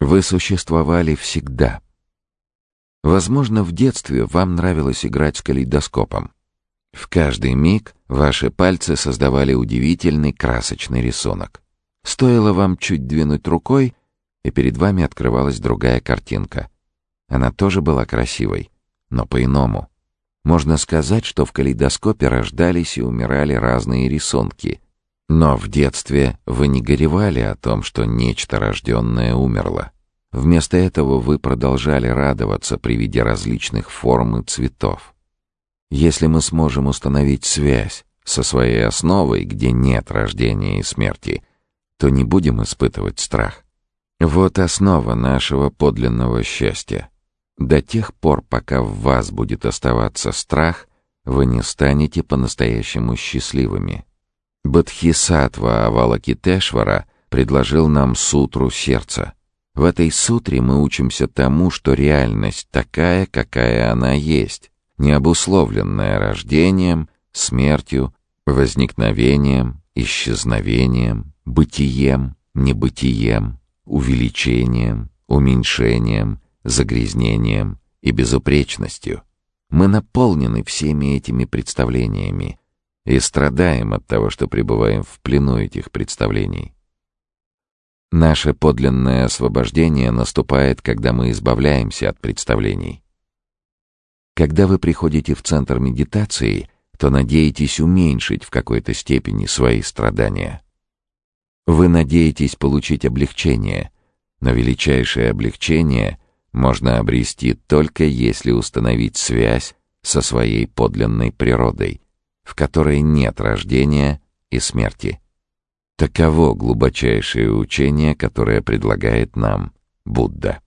Вы существовали всегда. Возможно, в детстве вам нравилось играть с калейдоскопом. В каждый миг ваши пальцы создавали удивительный красочный рисунок. Стоило вам чуть двинуть рукой, и перед вами открывалась другая картинка. Она тоже была красивой, но по-иному. Можно сказать, что в калейдоскопе рождались и умирали разные рисунки. Но в детстве вы не горевали о том, что нечто рожденное умерло. Вместо этого вы продолжали радоваться при виде различных форм и цветов. Если мы сможем установить связь со своей основой, где нет рождения и смерти, то не будем испытывать страх. Вот основа нашего подлинного счастья. До тех пор, пока в вас будет оставаться страх, вы не станете по-настоящему счастливыми. Бадхисатва Авалакитешвара предложил нам сутру сердца. В этой сутре мы учимся тому, что реальность такая, какая она есть, не обусловленная рождением, смертью, возникновением, исчезновением, бытием, небытием, увеличением, уменьшением, загрязнением и безупречностью. Мы наполнены всеми этими представлениями и страдаем от того, что пребываем в плену этих представлений. Наше подлинное освобождение наступает, когда мы избавляемся от представлений. Когда вы приходите в центр медитации, то надеетесь уменьшить в какой-то степени свои страдания. Вы надеетесь получить облегчение, но величайшее облегчение можно обрести только если установить связь со своей подлинной природой, в которой нет рождения и смерти. Таково глубочайшее учение, которое предлагает нам Будда.